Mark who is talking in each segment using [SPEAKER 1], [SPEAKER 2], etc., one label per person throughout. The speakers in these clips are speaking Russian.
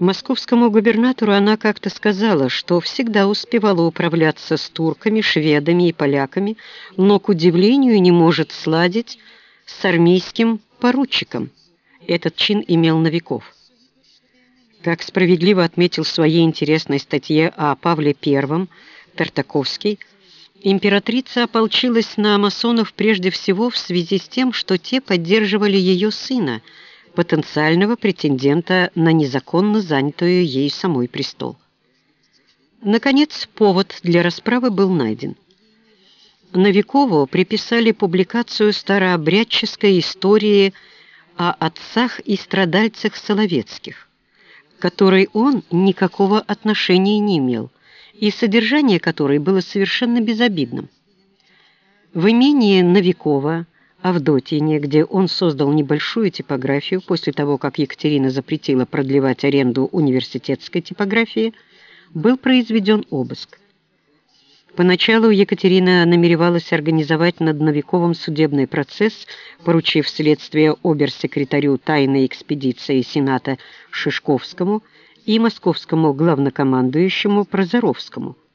[SPEAKER 1] Московскому губернатору она как-то сказала, что всегда успевала управляться с турками, шведами и поляками, но, к удивлению, не может сладить с армейским поручиком. Этот чин имел Новиков. Как справедливо отметил в своей интересной статье о Павле I Тартаковский, императрица ополчилась на масонов прежде всего в связи с тем, что те поддерживали ее сына – потенциального претендента на незаконно занятую ей самой престол. Наконец, повод для расправы был найден. Новикову приписали публикацию старообрядческой истории о отцах и страдальцах Соловецких, которой он никакого отношения не имел, и содержание которой было совершенно безобидным. В имении Новикова Авдотьине, где он создал небольшую типографию после того, как Екатерина запретила продлевать аренду университетской типографии, был произведен обыск. Поначалу Екатерина намеревалась организовать над Новиковым судебный процесс, поручив следствие обер-секретарю тайной экспедиции Сената Шишковскому и московскому главнокомандующему Прозоровскому –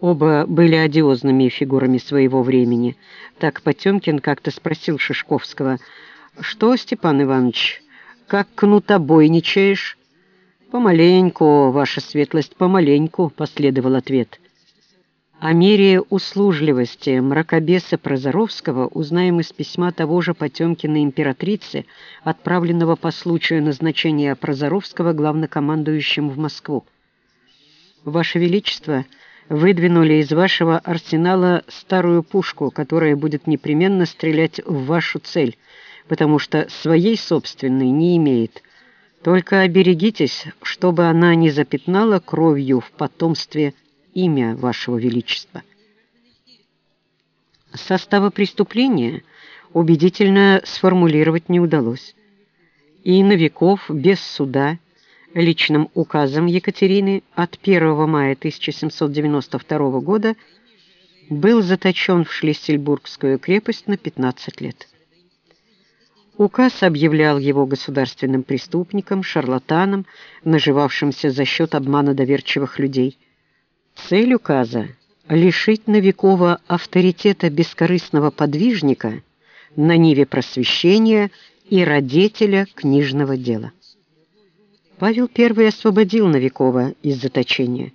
[SPEAKER 1] Оба были одиозными фигурами своего времени. Так Потемкин как-то спросил Шишковского, «Что, Степан Иванович, как кнутобойничаешь?» «Помаленьку, ваша светлость, помаленьку», — последовал ответ. О мере услужливости мракобеса Прозоровского узнаем из письма того же Потемкина императрице, отправленного по случаю назначения Прозоровского главнокомандующим в Москву. «Ваше Величество», выдвинули из вашего арсенала старую пушку, которая будет непременно стрелять в вашу цель, потому что своей собственной не имеет. Только оберегитесь, чтобы она не запятнала кровью в потомстве имя вашего величества. Состава преступления убедительно сформулировать не удалось. И Новиков без суда личным указом Екатерины от 1 мая 1792 года был заточен в Шлиссельбургскую крепость на 15 лет. Указ объявлял его государственным преступником, шарлатаном, наживавшимся за счет обмана доверчивых людей. Цель указа – лишить Новикова авторитета бескорыстного подвижника на ниве просвещения и родителя книжного дела. Павел I освободил Новикова из заточения,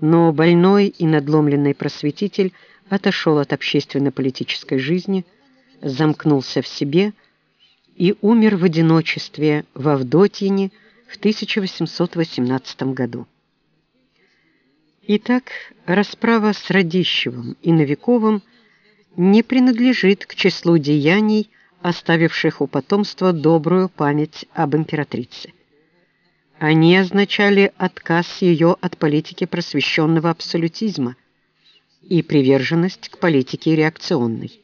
[SPEAKER 1] но больной и надломленный просветитель отошел от общественно-политической жизни, замкнулся в себе и умер в одиночестве в Авдотьине в 1818 году. Итак, расправа с Радищевым и Новиковым не принадлежит к числу деяний, оставивших у потомства добрую память об императрице. Они означали отказ ее от политики просвещенного абсолютизма и приверженность к политике реакционной.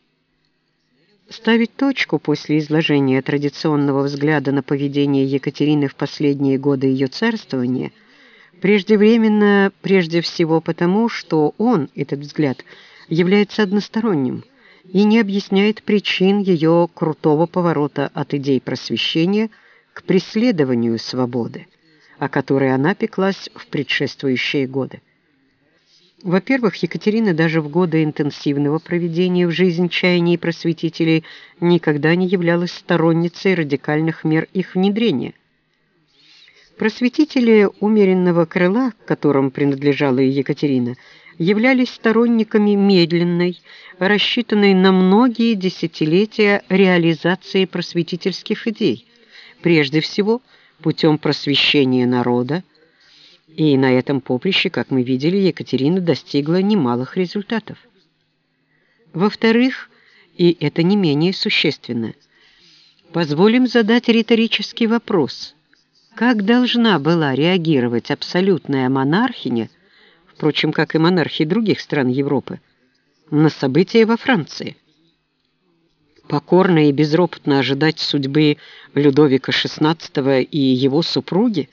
[SPEAKER 1] Ставить точку после изложения традиционного взгляда на поведение Екатерины в последние годы ее царствования преждевременно прежде всего потому, что он, этот взгляд, является односторонним и не объясняет причин ее крутого поворота от идей просвещения к преследованию свободы о которой она пеклась в предшествующие годы. Во-первых, Екатерина даже в годы интенсивного проведения в жизнь чаяний просветителей никогда не являлась сторонницей радикальных мер их внедрения. Просветители умеренного крыла, к которым принадлежала и Екатерина, являлись сторонниками медленной, рассчитанной на многие десятилетия реализации просветительских идей, прежде всего – путем просвещения народа, и на этом поприще, как мы видели, Екатерина достигла немалых результатов. Во-вторых, и это не менее существенно, позволим задать риторический вопрос. Как должна была реагировать абсолютная монархиня, впрочем, как и монархи других стран Европы, на события во Франции? Покорно и безропотно ожидать судьбы Людовика XVI и его супруги,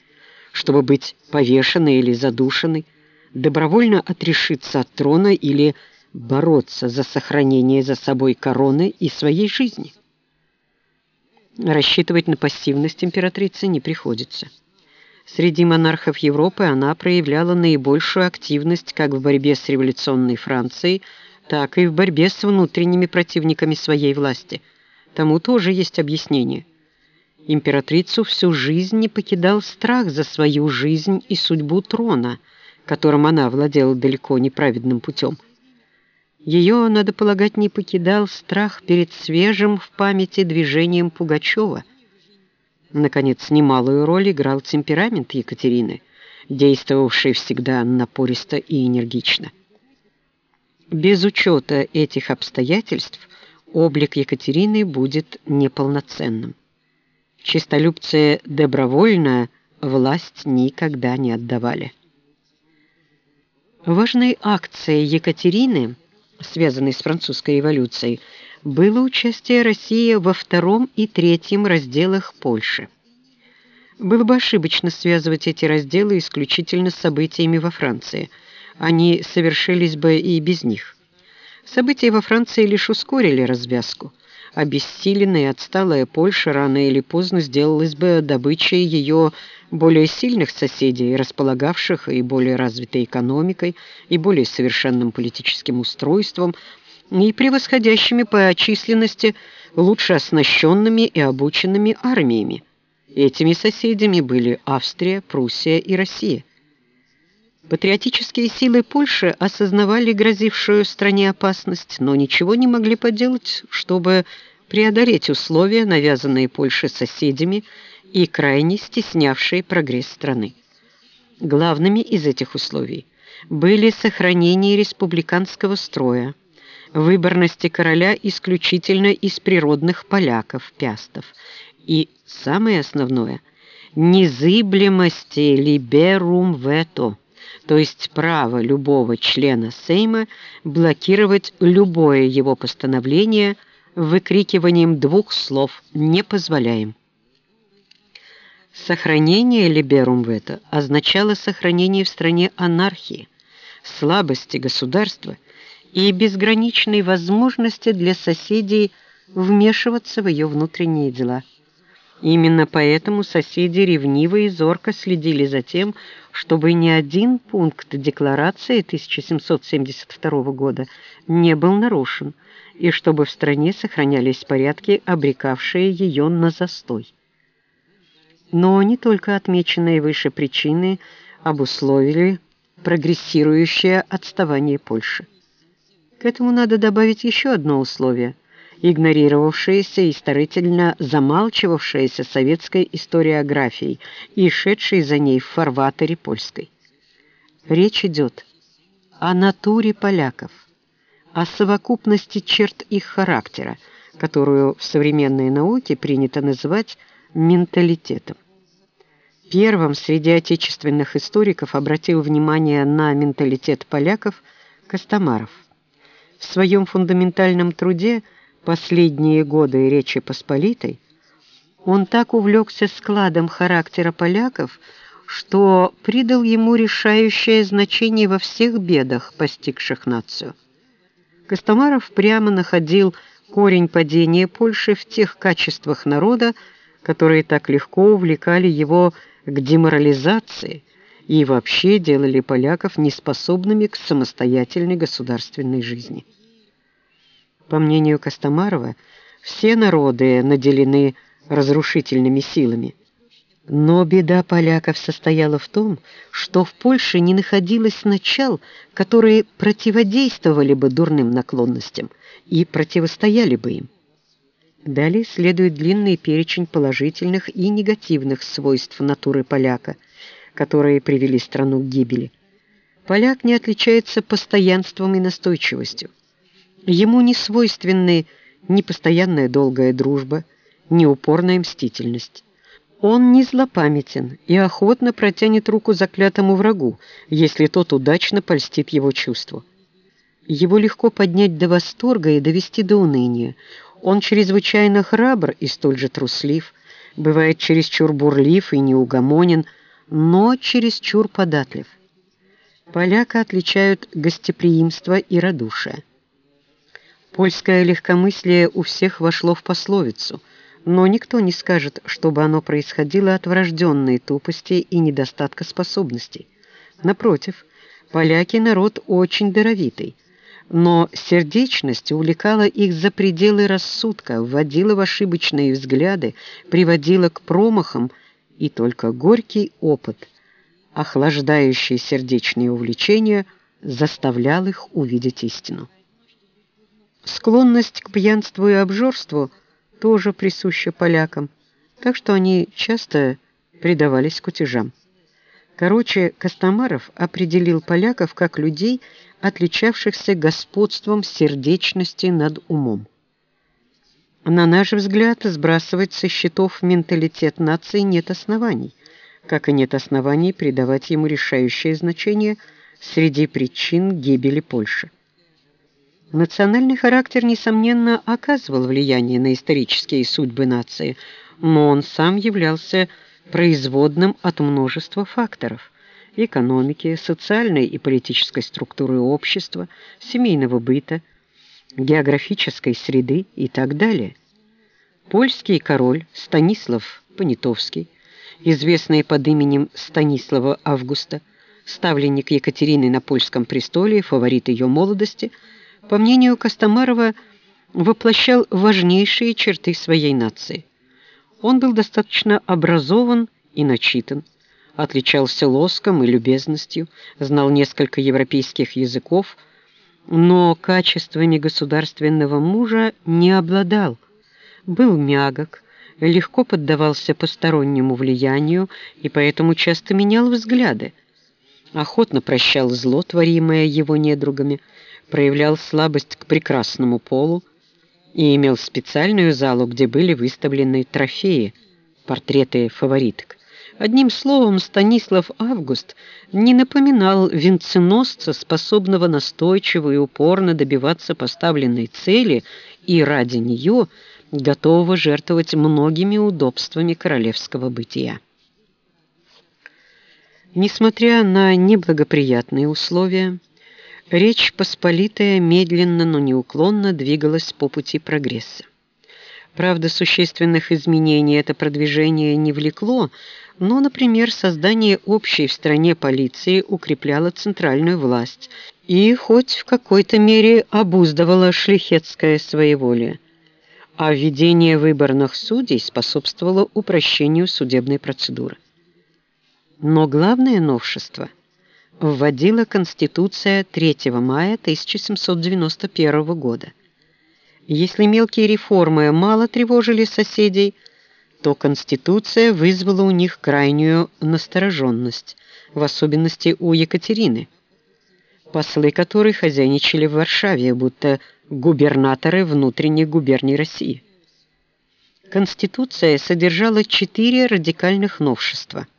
[SPEAKER 1] чтобы быть повешенной или задушенной, добровольно отрешиться от трона или бороться за сохранение за собой короны и своей жизни. Рассчитывать на пассивность императрицы не приходится. Среди монархов Европы она проявляла наибольшую активность как в борьбе с революционной Францией, так и в борьбе с внутренними противниками своей власти. Тому тоже есть объяснение. Императрицу всю жизнь не покидал страх за свою жизнь и судьбу трона, которым она владела далеко неправедным путем. Ее, надо полагать, не покидал страх перед свежим в памяти движением Пугачева. Наконец, немалую роль играл темперамент Екатерины, действовавший всегда напористо и энергично. Без учета этих обстоятельств облик Екатерины будет неполноценным. Чистолюбцы добровольно власть никогда не отдавали. Важной акцией Екатерины, связанной с французской революцией, было участие России во втором и третьем разделах Польши. Было бы ошибочно связывать эти разделы исключительно с событиями во Франции – они совершились бы и без них. События во Франции лишь ускорили развязку. Обессиленная и отсталая Польша рано или поздно сделалась бы добычей ее более сильных соседей, располагавших и более развитой экономикой, и более совершенным политическим устройством, и превосходящими по численности лучше оснащенными и обученными армиями. Этими соседями были Австрия, Пруссия и Россия. Патриотические силы Польши осознавали грозившую стране опасность, но ничего не могли поделать, чтобы преодолеть условия, навязанные Польше соседями и крайне стеснявшие прогресс страны. Главными из этих условий были сохранение республиканского строя, выборности короля исключительно из природных поляков, пястов, и, самое основное, незыблемости «liberum veto» то есть право любого члена Сейма блокировать любое его постановление выкрикиванием двух слов «не позволяем». Сохранение либерум вето означало сохранение в стране анархии, слабости государства и безграничной возможности для соседей вмешиваться в ее внутренние дела – Именно поэтому соседи ревниво и зорко следили за тем, чтобы ни один пункт декларации 1772 года не был нарушен, и чтобы в стране сохранялись порядки, обрекавшие ее на застой. Но не только отмеченные выше причины обусловили прогрессирующее отставание Польши. К этому надо добавить еще одно условие – игнорировавшееся и старательно замалчивавшееся советской историографией и шедшей за ней в фарватере польской. Речь идет о натуре поляков, о совокупности черт их характера, которую в современной науке принято называть менталитетом. Первым среди отечественных историков обратил внимание на менталитет поляков Костомаров. В своем фундаментальном труде – последние годы Речи Посполитой, он так увлекся складом характера поляков, что придал ему решающее значение во всех бедах, постигших нацию. Костомаров прямо находил корень падения Польши в тех качествах народа, которые так легко увлекали его к деморализации и вообще делали поляков неспособными к самостоятельной государственной жизни. По мнению Костомарова, все народы наделены разрушительными силами. Но беда поляков состояла в том, что в Польше не находилось начал, которые противодействовали бы дурным наклонностям и противостояли бы им. Далее следует длинный перечень положительных и негативных свойств натуры поляка, которые привели страну к гибели. Поляк не отличается постоянством и настойчивостью. Ему не свойственны ни постоянная долгая дружба, ни упорная мстительность. Он не злопамятен и охотно протянет руку заклятому врагу, если тот удачно польстит его чувству. Его легко поднять до восторга и довести до уныния. Он чрезвычайно храбр и столь же труслив, бывает чересчур бурлив и неугомонен, но чересчур податлив. Поляка отличают гостеприимство и радушие. Польское легкомыслие у всех вошло в пословицу но никто не скажет, чтобы оно происходило от врожденной тупости и недостатка способностей. Напротив, поляки народ очень даровитый, но сердечность увлекала их за пределы рассудка, вводила в ошибочные взгляды, приводила к промахам, и только горький опыт, охлаждающий сердечные увлечения, заставлял их увидеть истину. Склонность к пьянству и обжорству тоже присуща полякам, так что они часто предавались кутежам. Короче, Костомаров определил поляков как людей, отличавшихся господством сердечности над умом. На наш взгляд, сбрасывать со счетов менталитет нации нет оснований, как и нет оснований придавать ему решающее значение среди причин гибели Польши. Национальный характер, несомненно, оказывал влияние на исторические судьбы нации, но он сам являлся производным от множества факторов – экономики, социальной и политической структуры общества, семейного быта, географической среды и так далее. Польский король Станислав Понятовский, известный под именем Станислава Августа, ставленник Екатерины на польском престоле фаворит ее молодости, по мнению Костомарова, воплощал важнейшие черты своей нации – он был достаточно образован и начитан, отличался лоском и любезностью, знал несколько европейских языков, но качествами государственного мужа не обладал. Был мягок, легко поддавался постороннему влиянию и поэтому часто менял взгляды. Охотно прощал зло, творимое его недругами, проявлял слабость к прекрасному полу, и имел специальную залу, где были выставлены трофеи, портреты фавориток. Одним словом, Станислав Август не напоминал венценосца, способного настойчиво и упорно добиваться поставленной цели и ради нее готового жертвовать многими удобствами королевского бытия. Несмотря на неблагоприятные условия, Речь Посполитая медленно, но неуклонно двигалась по пути прогресса. Правда, существенных изменений это продвижение не влекло, но, например, создание общей в стране полиции укрепляло центральную власть и хоть в какой-то мере обуздывало шляхетское своеволие. А введение выборных судей способствовало упрощению судебной процедуры. Но главное новшество – вводила Конституция 3 мая 1791 года. Если мелкие реформы мало тревожили соседей, то Конституция вызвала у них крайнюю настороженность, в особенности у Екатерины, послы которой хозяйничали в Варшаве, будто губернаторы внутренних губерний России. Конституция содержала четыре радикальных новшества –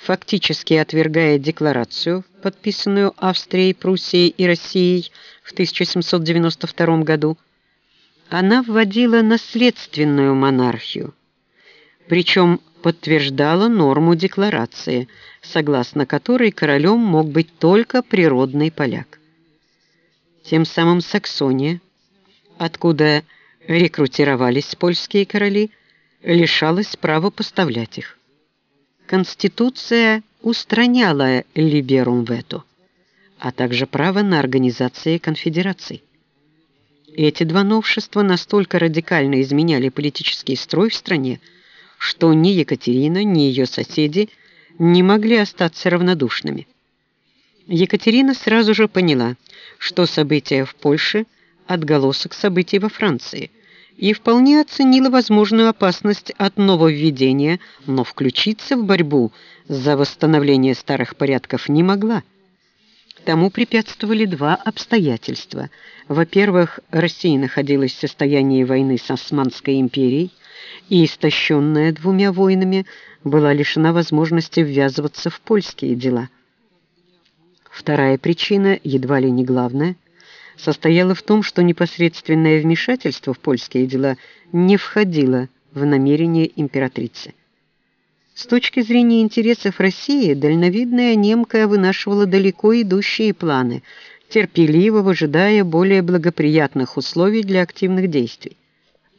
[SPEAKER 1] фактически отвергая декларацию, подписанную Австрией, Пруссией и Россией в 1792 году, она вводила наследственную монархию, причем подтверждала норму декларации, согласно которой королем мог быть только природный поляк. Тем самым Саксония, откуда рекрутировались польские короли, лишалась права поставлять их. Конституция устраняла либерум вето, а также право на организации конфедераций. Эти два новшества настолько радикально изменяли политический строй в стране, что ни Екатерина, ни ее соседи не могли остаться равнодушными. Екатерина сразу же поняла, что события в Польше – отголосок событий во Франции – и вполне оценила возможную опасность от нововведения, но включиться в борьбу за восстановление старых порядков не могла. Тому препятствовали два обстоятельства. Во-первых, Россия находилась в состоянии войны с Османской империей, и, истощенная двумя войнами, была лишена возможности ввязываться в польские дела. Вторая причина, едва ли не главная – состояла в том, что непосредственное вмешательство в польские дела не входило в намерение императрицы. С точки зрения интересов России, дальновидная немка вынашивала далеко идущие планы, терпеливо выжидая более благоприятных условий для активных действий.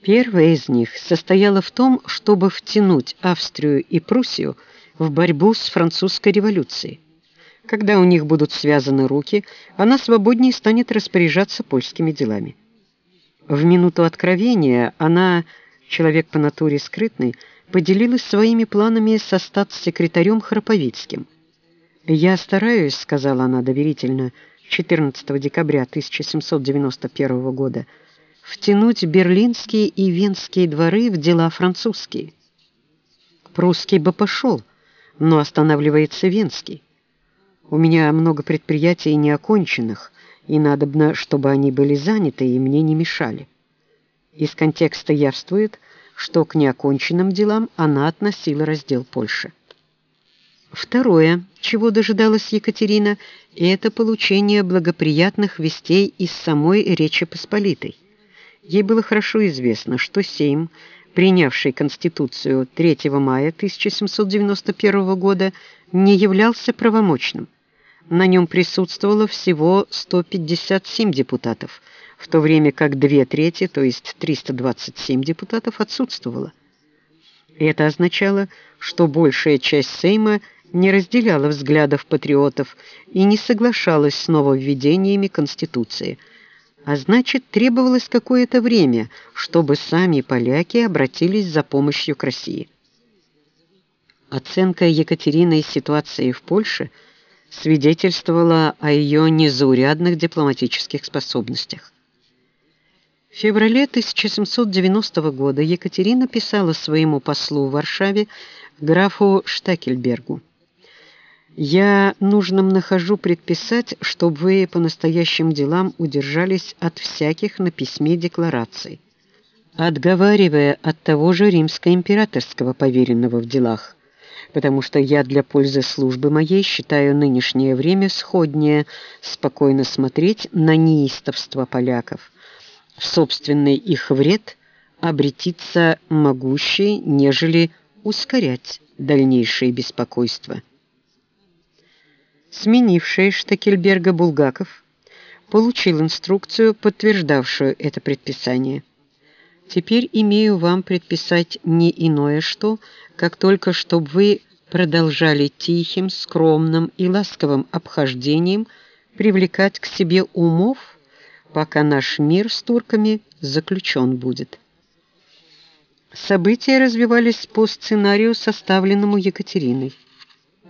[SPEAKER 1] Первая из них состояла в том, чтобы втянуть Австрию и Пруссию в борьбу с французской революцией. Когда у них будут связаны руки, она свободнее станет распоряжаться польскими делами. В минуту откровения она, человек по натуре скрытный, поделилась своими планами со статс-секретарем Храповицким. «Я стараюсь», — сказала она доверительно, 14 декабря 1791 года, втянуть берлинские и венские дворы в дела французские. Прусский бы пошел, но останавливается венский. У меня много предприятий неоконченных, и надобно, чтобы они были заняты и мне не мешали. Из контекста явствует, что к неоконченным делам она относила раздел Польши. Второе, чего дожидалась Екатерина, это получение благоприятных вестей из самой Речи Посполитой. Ей было хорошо известно, что Сейм, принявший Конституцию 3 мая 1791 года, не являлся правомочным. На нем присутствовало всего 157 депутатов, в то время как две трети, то есть 327 депутатов, отсутствовало. Это означало, что большая часть Сейма не разделяла взглядов патриотов и не соглашалась с нововведениями Конституции, а значит, требовалось какое-то время, чтобы сами поляки обратились за помощью к России. Оценка Екатериной ситуации в Польше – свидетельствовало о ее незаурядных дипломатических способностях. В феврале 1790 года Екатерина писала своему послу в Варшаве графу Штакельбергу. «Я нужным нахожу предписать, чтобы вы по настоящим делам удержались от всяких на письме деклараций, отговаривая от того же римско-императорского поверенного в делах, потому что я для пользы службы моей считаю нынешнее время сходнее спокойно смотреть на неистовство поляков. В собственный их вред обретиться могущей, нежели ускорять дальнейшее беспокойство. Сменивший Штекельберга Булгаков получил инструкцию, подтверждавшую это предписание. Теперь имею вам предписать не иное что, как только чтобы вы продолжали тихим, скромным и ласковым обхождением привлекать к себе умов, пока наш мир с турками заключен будет. События развивались по сценарию, составленному Екатериной.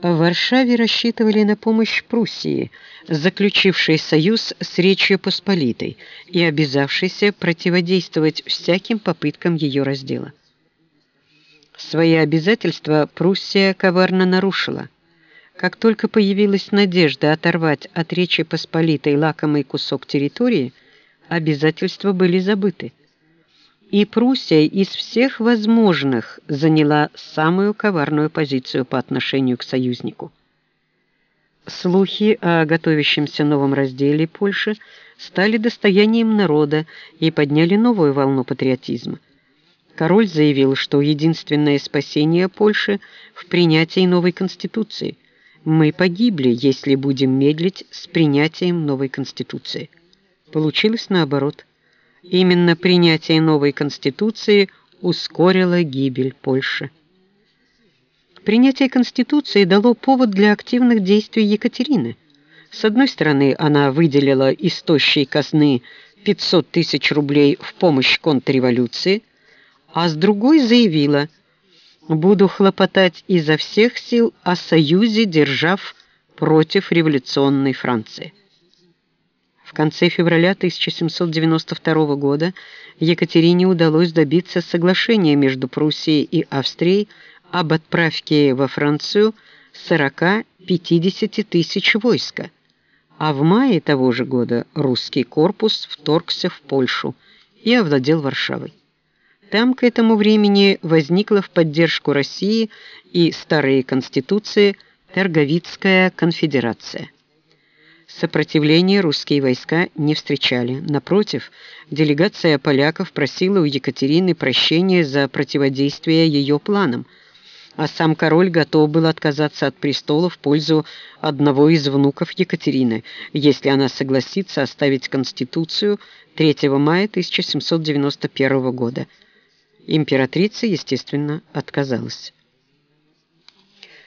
[SPEAKER 1] В Варшаве рассчитывали на помощь Пруссии, заключившей союз с Речью Посполитой и обязавшейся противодействовать всяким попыткам ее раздела. Свои обязательства Пруссия коварно нарушила. Как только появилась надежда оторвать от Речи Посполитой лакомый кусок территории, обязательства были забыты и Пруссия из всех возможных заняла самую коварную позицию по отношению к союзнику. Слухи о готовящемся новом разделе Польши стали достоянием народа и подняли новую волну патриотизма. Король заявил, что единственное спасение Польши в принятии новой конституции. Мы погибли, если будем медлить с принятием новой конституции. Получилось наоборот. Именно принятие новой конституции ускорило гибель Польши. Принятие конституции дало повод для активных действий Екатерины. С одной стороны, она выделила из тощей казны 500 тысяч рублей в помощь контрреволюции, а с другой заявила «Буду хлопотать изо всех сил о союзе держав против революционной Франции». В конце февраля 1792 года Екатерине удалось добиться соглашения между Пруссией и Австрией об отправке во Францию 40-50 тысяч войска, а в мае того же года русский корпус вторгся в Польшу и овладел Варшавой. Там к этому времени возникла в поддержку России и старые конституции Торговицкая конфедерация. Сопротивления русские войска не встречали. Напротив, делегация поляков просила у Екатерины прощения за противодействие ее планам. а сам король готов был отказаться от престола в пользу одного из внуков Екатерины, если она согласится оставить Конституцию 3 мая 1791 года. Императрица, естественно, отказалась.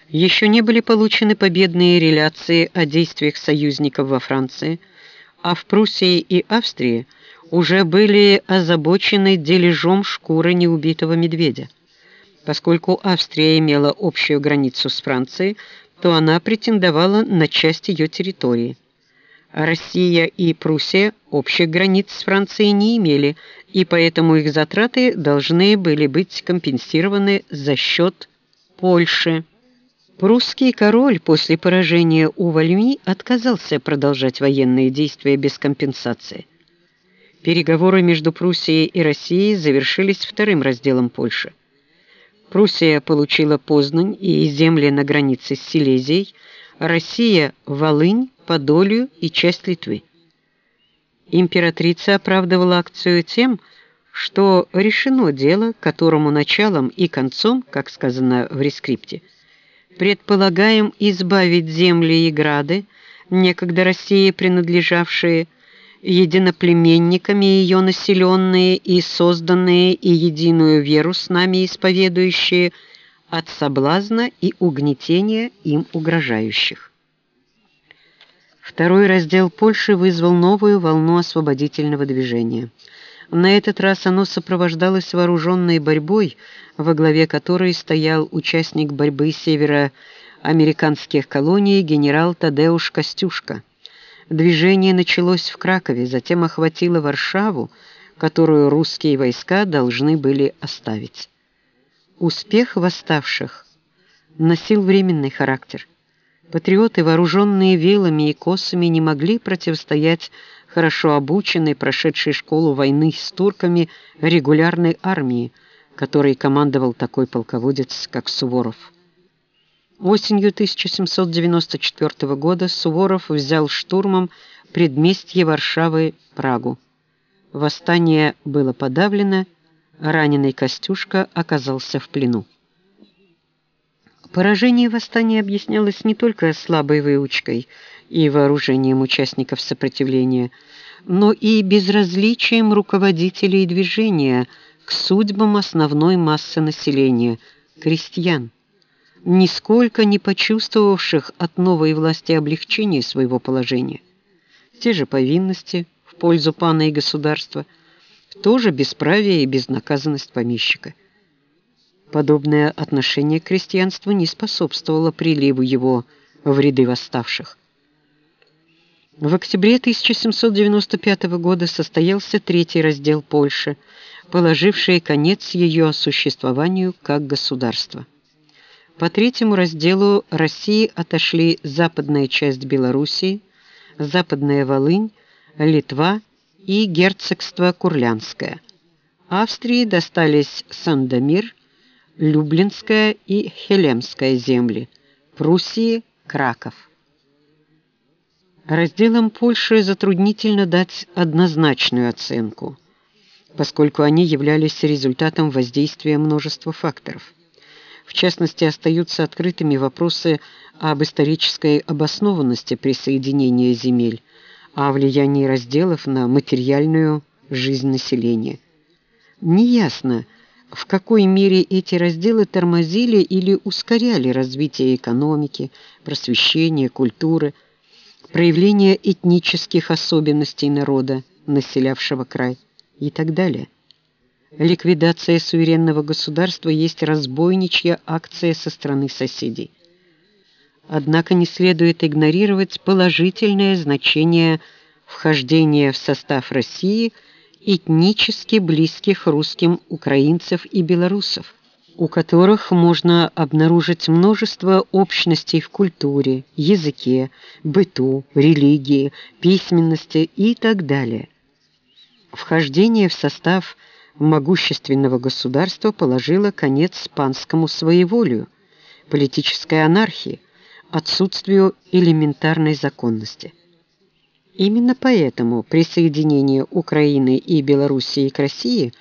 [SPEAKER 1] Еще не были получены победные реляции о действиях союзников во Франции, а в Пруссии и Австрии уже были озабочены дележом шкуры неубитого медведя. Поскольку Австрия имела общую границу с Францией, то она претендовала на часть ее территории. Россия и Пруссия общих границ с Францией не имели, и поэтому их затраты должны были быть компенсированы за счет Польши. Прусский король после поражения у Вальми отказался продолжать военные действия без компенсации. Переговоры между Пруссией и Россией завершились вторым разделом Польши. Пруссия получила Познань и земли на границе с Силезией, Россия – Волынь, Подолью и часть Литвы. Императрица оправдывала акцию тем, что решено дело, которому началом и концом, как сказано в рескрипте, предполагаем избавить земли и грады, некогда России принадлежавшие единоплеменниками ее населенные и созданные и единую веру с нами исповедующие от соблазна и угнетения им угрожающих. Второй раздел Польши вызвал новую волну освободительного движения. На этот раз оно сопровождалось вооруженной борьбой, во главе которой стоял участник борьбы североамериканских колоний генерал Тадеуш Костюшка. Движение началось в Кракове, затем охватило Варшаву, которую русские войска должны были оставить. Успех восставших носил временный характер. Патриоты, вооруженные вилами и косами, не могли противостоять хорошо обученной, прошедшей школу войны с турками, регулярной армии, которой командовал такой полководец, как Суворов. Осенью 1794 года Суворов взял штурмом предместье Варшавы Прагу. Восстание было подавлено, раненый Костюшка оказался в плену. Поражение восстания объяснялось не только слабой выучкой и вооружением участников сопротивления, но и безразличием руководителей движения к судьбам основной массы населения – крестьян нисколько не почувствовавших от новой власти облегчения своего положения. Те же повинности в пользу пана и государства, тоже бесправие и безнаказанность помещика. Подобное отношение к крестьянству не способствовало приливу его в ряды восставших. В октябре 1795 года состоялся третий раздел Польши, положивший конец ее существованию как государства. По третьему разделу России отошли западная часть Белоруссии, Западная Волынь, Литва и герцогство Курлянское. Австрии достались Сандомир, Люблинская и Хелемская земли, Пруссии – Краков. Разделам Польши затруднительно дать однозначную оценку, поскольку они являлись результатом воздействия множества факторов. В частности, остаются открытыми вопросы об исторической обоснованности присоединения земель, о влиянии разделов на материальную жизнь населения. Неясно, в какой мере эти разделы тормозили или ускоряли развитие экономики, просвещения, культуры, проявление этнических особенностей народа, населявшего край и так далее. Ликвидация суверенного государства есть разбойничья акция со стороны соседей. Однако не следует игнорировать положительное значение вхождения в состав России этнически близких русским украинцев и белорусов, у которых можно обнаружить множество общностей в культуре, языке, быту, религии, письменности и так далее. Вхождение в состав могущественного государства положила конец панскому своеволию, политической анархии, отсутствию элементарной законности. Именно поэтому присоединение Украины и Белоруссии к России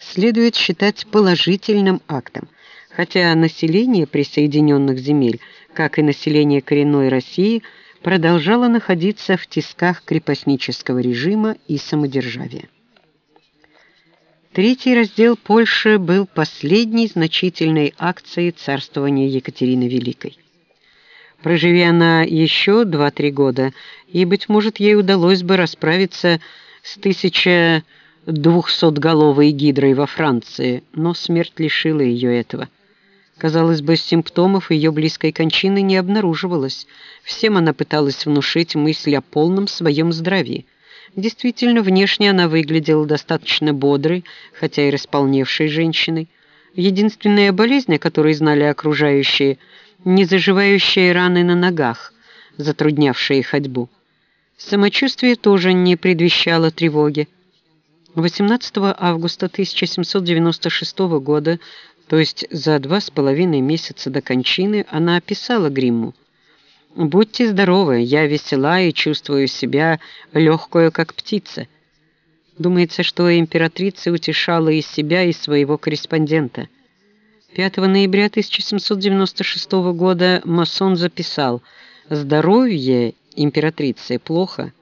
[SPEAKER 1] следует считать положительным актом, хотя население присоединенных земель, как и население коренной России, продолжало находиться в тисках крепостнического режима и самодержавия. Третий раздел Польши был последней значительной акцией царствования Екатерины Великой. Проживи она еще два-три года, и, быть может, ей удалось бы расправиться с тысяча двухсотголовой гидрой во Франции, но смерть лишила ее этого. Казалось бы, симптомов ее близкой кончины не обнаруживалось. Всем она пыталась внушить мысль о полном своем здравии – Действительно, внешне она выглядела достаточно бодрой, хотя и располневшей женщиной. Единственная болезнь, о которой знали окружающие, незаживающие раны на ногах, затруднявшие ходьбу. Самочувствие тоже не предвещало тревоги. 18 августа 1796 года, то есть за два с половиной месяца до кончины, она описала Гримму – Будьте здоровы, я весела и чувствую себя легкую, как птица. Думается, что императрица утешала и себя, и своего корреспондента. 5 ноября 1796 года масон записал «Здоровье императрицы плохо,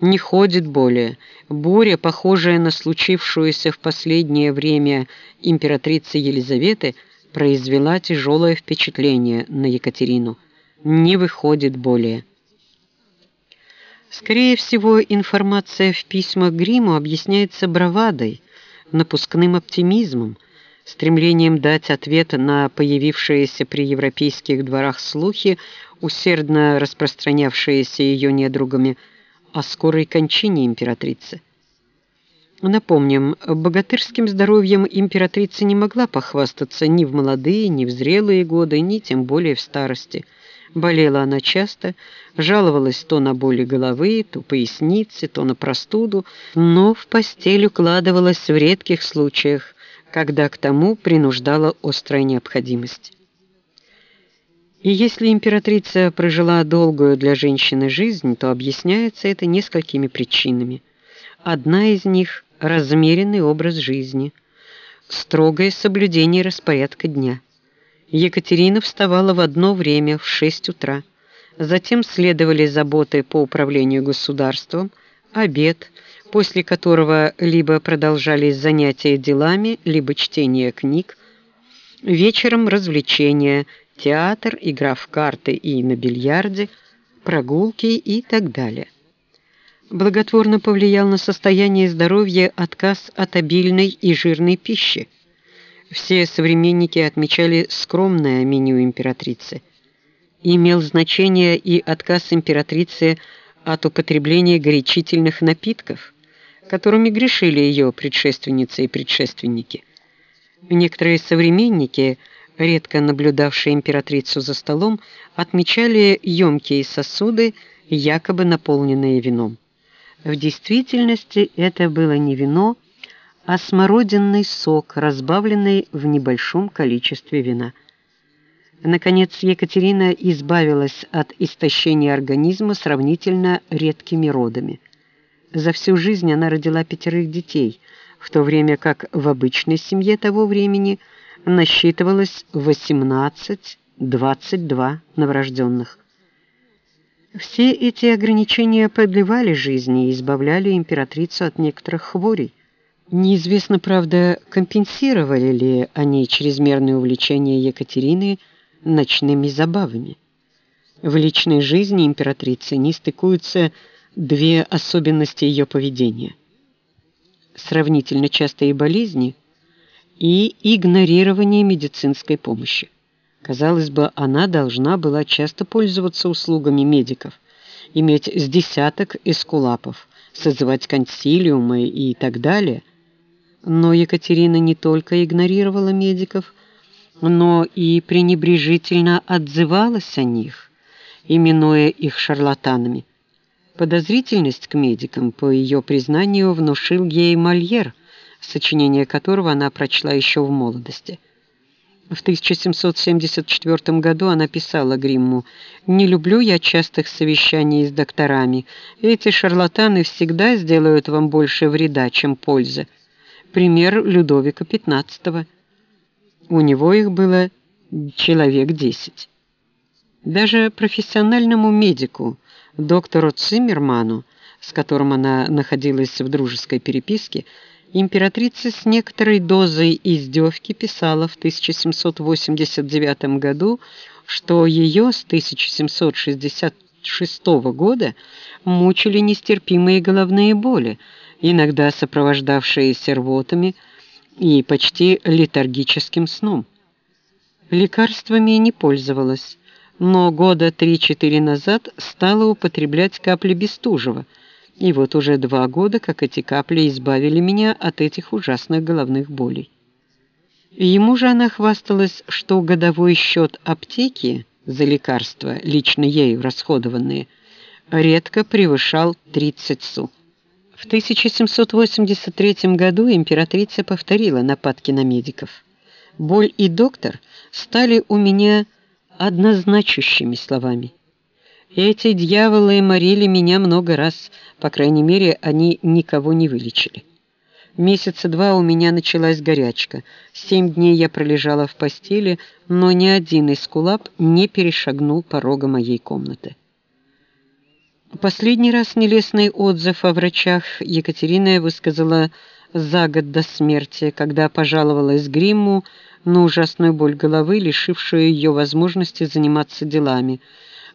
[SPEAKER 1] не ходит более. Буря, похожая на случившуюся в последнее время императрицы Елизаветы, произвела тяжелое впечатление на Екатерину» не выходит более. Скорее всего, информация в письмах Гриму объясняется бравадой, напускным оптимизмом, стремлением дать ответ на появившиеся при европейских дворах слухи, усердно распространявшиеся ее недругами о скорой кончине императрицы. Напомним, богатырским здоровьем императрица не могла похвастаться ни в молодые, ни в зрелые годы, ни тем более в старости – Болела она часто, жаловалась то на боли головы, то поясницы, то на простуду, но в постель укладывалась в редких случаях, когда к тому принуждала острая необходимость. И если императрица прожила долгую для женщины жизнь, то объясняется это несколькими причинами. Одна из них – размеренный образ жизни, строгое соблюдение распорядка дня – Екатерина вставала в одно время в 6 утра. Затем следовали заботы по управлению государством, обед, после которого либо продолжались занятия делами, либо чтение книг, вечером развлечения, театр, игра в карты и на бильярде, прогулки и так далее. Благотворно повлиял на состояние здоровья отказ от обильной и жирной пищи. Все современники отмечали скромное меню императрицы. Имел значение и отказ императрицы от употребления горячительных напитков, которыми грешили ее предшественницы и предшественники. Некоторые современники, редко наблюдавшие императрицу за столом, отмечали емкие сосуды, якобы наполненные вином. В действительности это было не вино, а смородинный сок, разбавленный в небольшом количестве вина. Наконец, Екатерина избавилась от истощения организма сравнительно редкими родами. За всю жизнь она родила пятерых детей, в то время как в обычной семье того времени насчитывалось 18-22 новорожденных. Все эти ограничения продлевали жизни и избавляли императрицу от некоторых хворей. Неизвестно, правда, компенсировали ли они чрезмерное увлечение Екатерины ночными забавами. В личной жизни императрицы не стыкуются две особенности ее поведения. Сравнительно частые болезни и игнорирование медицинской помощи. Казалось бы, она должна была часто пользоваться услугами медиков, иметь с десяток эскулапов, созывать консилиумы и так далее – но Екатерина не только игнорировала медиков, но и пренебрежительно отзывалась о них, именуя их шарлатанами. Подозрительность к медикам, по ее признанию, внушил ей Мольер, сочинение которого она прочла еще в молодости. В 1774 году она писала Гримму «Не люблю я частых совещаний с докторами. Эти шарлатаны всегда сделают вам больше вреда, чем пользы пример Людовика XV. У него их было человек десять. Даже профессиональному медику, доктору Циммерману, с которым она находилась в дружеской переписке, императрица с некоторой дозой издевки писала в 1789 году, что ее с 1766 года мучили нестерпимые головные боли, иногда сопровождавшиеся рвотами и почти летаргическим сном. Лекарствами не пользовалась, но года 3-4 назад стала употреблять капли Бестужева – и вот уже два года, как эти капли избавили меня от этих ужасных головных болей. Ему же она хвасталась, что годовой счет аптеки за лекарства, лично ею расходованные, редко превышал 30 су. В 1783 году императрица повторила нападки на медиков. Боль и доктор стали у меня однозначащими словами. Эти дьяволы морили меня много раз, по крайней мере, они никого не вылечили. Месяца два у меня началась горячка. Семь дней я пролежала в постели, но ни один из кулап не перешагнул порога моей комнаты. Последний раз нелестный отзыв о врачах Екатерина высказала за год до смерти, когда пожаловалась Гримму на ужасную боль головы, лишившую ее возможности заниматься делами –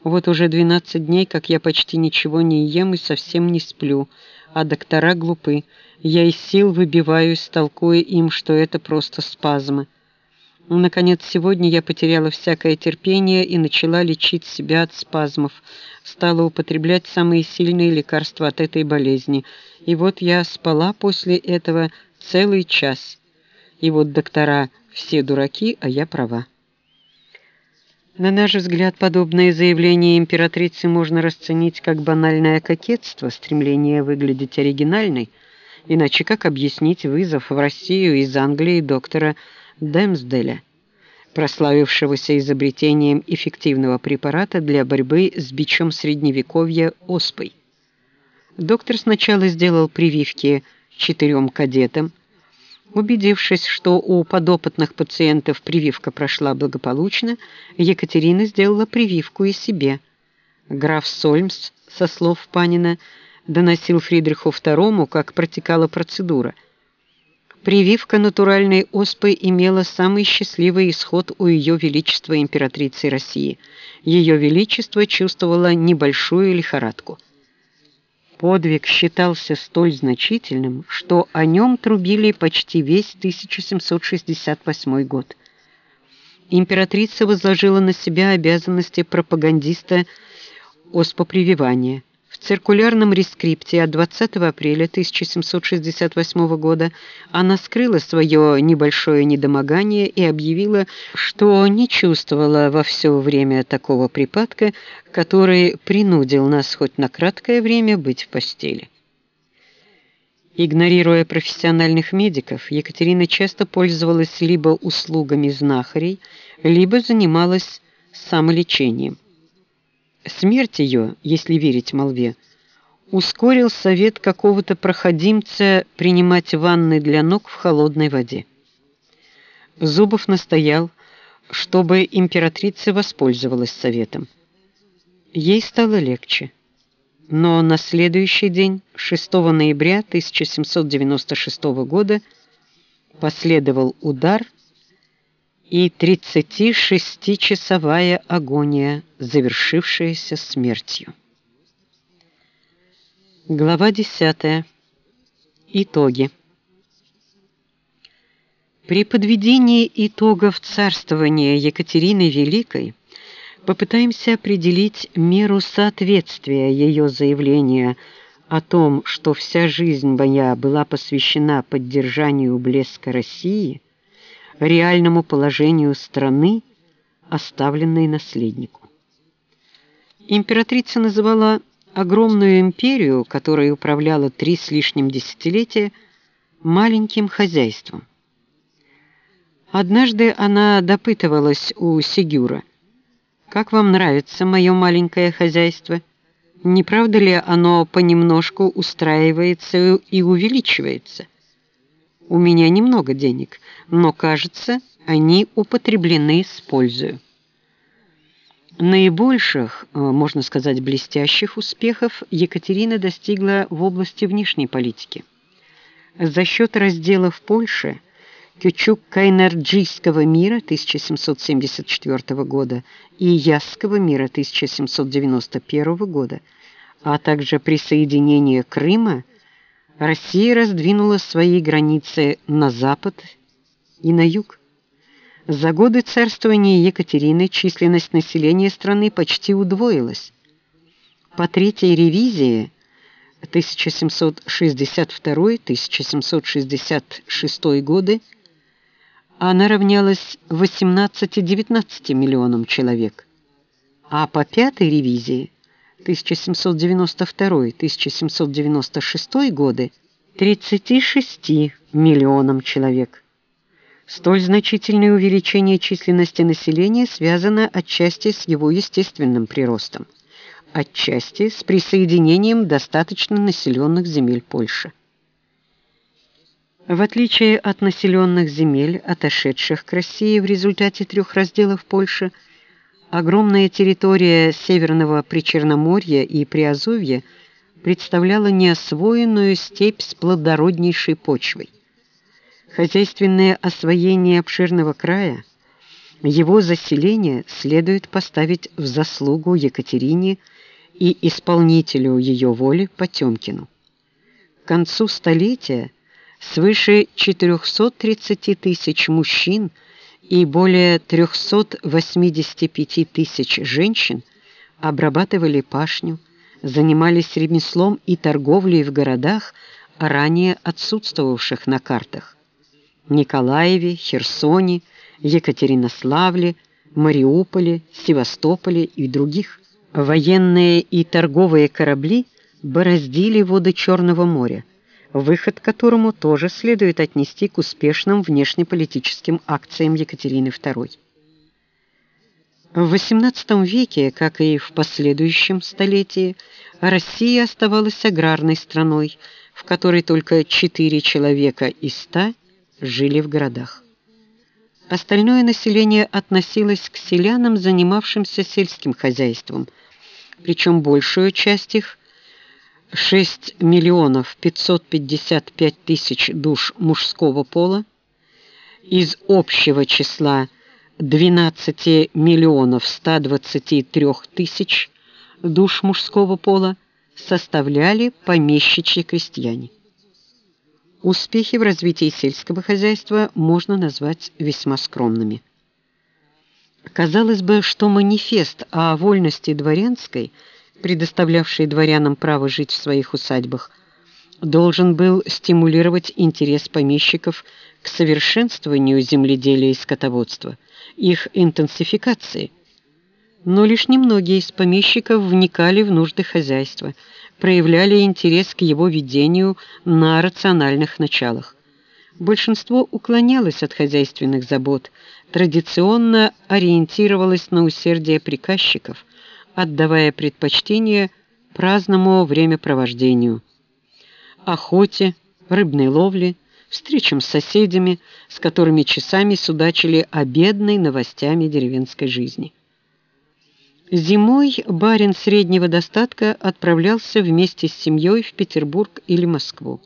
[SPEAKER 1] вот уже 12 дней, как я почти ничего не ем и совсем не сплю, а доктора глупы. Я из сил выбиваюсь, толкуя им, что это просто спазмы. Наконец, сегодня я потеряла всякое терпение и начала лечить себя от спазмов. Стала употреблять самые сильные лекарства от этой болезни. И вот я спала после этого целый час. И вот доктора все дураки, а я права. На наш взгляд, подобное заявление императрицы можно расценить как банальное кокетство, стремление выглядеть оригинальной, иначе как объяснить вызов в Россию из Англии доктора Демсделя, прославившегося изобретением эффективного препарата для борьбы с бичом средневековья оспой. Доктор сначала сделал прививки четырем кадетам, Убедившись, что у подопытных пациентов прививка прошла благополучно, Екатерина сделала прививку и себе. Граф Сольмс, со слов Панина, доносил Фридриху II, как протекала процедура. Прививка натуральной оспы имела самый счастливый исход у Ее Величества императрицы России. Ее Величество чувствовало небольшую лихорадку. Подвиг считался столь значительным, что о нем трубили почти весь 1768 год. Императрица возложила на себя обязанности пропагандиста оспопрививания – в циркулярном рескрипте от 20 апреля 1768 года она скрыла свое небольшое недомогание и объявила, что не чувствовала во все время такого припадка, который принудил нас хоть на краткое время быть в постели. Игнорируя профессиональных медиков, Екатерина часто пользовалась либо услугами знахарей, либо занималась самолечением. Смерть ее, если верить молве, ускорил совет какого-то проходимца принимать ванны для ног в холодной воде. Зубов настоял, чтобы императрица воспользовалась советом. Ей стало легче. Но на следующий день, 6 ноября 1796 года, последовал удар и 36-часовая агония, завершившаяся смертью. Глава 10. Итоги. При подведении итогов царствования Екатерины Великой попытаемся определить меру соответствия ее заявления о том, что вся жизнь моя была посвящена поддержанию блеска России – реальному положению страны, оставленной наследнику. Императрица называла огромную империю, которая управляла три с лишним десятилетия, маленьким хозяйством. Однажды она допытывалась у Сигюра, «Как вам нравится мое маленькое хозяйство? Не правда ли оно понемножку устраивается и увеличивается?» У меня немного денег, но, кажется, они употреблены с пользой. Наибольших, э, можно сказать, блестящих успехов Екатерина достигла в области внешней политики. За счет разделов Польши Кючук-Кайнарджийского мира 1774 года и Ясского мира 1791 года, а также присоединения Крыма, Россия раздвинула свои границы на запад и на юг. За годы царствования Екатерины численность населения страны почти удвоилась. По третьей ревизии 1762-1766 годы она равнялась 18-19 миллионам человек, а по пятой ревизии 1792-1796 годы 36 миллионам человек. Столь значительное увеличение численности населения связано отчасти с его естественным приростом, отчасти с присоединением достаточно населенных земель Польши. В отличие от населенных земель, отошедших к России в результате трех разделов Польши, огромная территория Северного Причерноморья и Приазовья представляла неосвоенную степь с плодороднейшей почвой. Хозяйственное освоение обширного края, его заселение следует поставить в заслугу Екатерине и исполнителю ее воли Потемкину. К концу столетия свыше 430 тысяч мужчин и более 385 тысяч женщин обрабатывали пашню, занимались ремеслом и торговлей в городах, ранее отсутствовавших на картах. Николаеве, Херсоне, Екатеринославле, Мариуполе, Севастополе и других. Военные и торговые корабли бороздили воды Черного моря, выход которому тоже следует отнести к успешным внешнеполитическим акциям Екатерины II. В XVIII веке, как и в последующем столетии, Россия оставалась аграрной страной, в которой только четыре человека из ста жили в городах. Остальное население относилось к селянам, занимавшимся сельским хозяйством, причем большую часть их – 6 миллионов 555 тысяч душ мужского пола из общего числа 12 миллионов 123 тысяч душ мужского пола составляли помещичьи крестьяне. Успехи в развитии сельского хозяйства можно назвать весьма скромными. Казалось бы, что манифест о вольности дворянской – предоставлявший дворянам право жить в своих усадьбах, должен был стимулировать интерес помещиков к совершенствованию земледелия и скотоводства, их интенсификации. Но лишь немногие из помещиков вникали в нужды хозяйства, проявляли интерес к его ведению на рациональных началах. Большинство уклонялось от хозяйственных забот, традиционно ориентировалось на усердие приказчиков – отдавая предпочтение праздному времяпровождению, охоте, рыбной ловле, встречам с соседями, с которыми часами судачили о бедной новостями деревенской жизни. Зимой барин среднего достатка отправлялся вместе с семьей в Петербург или Москву.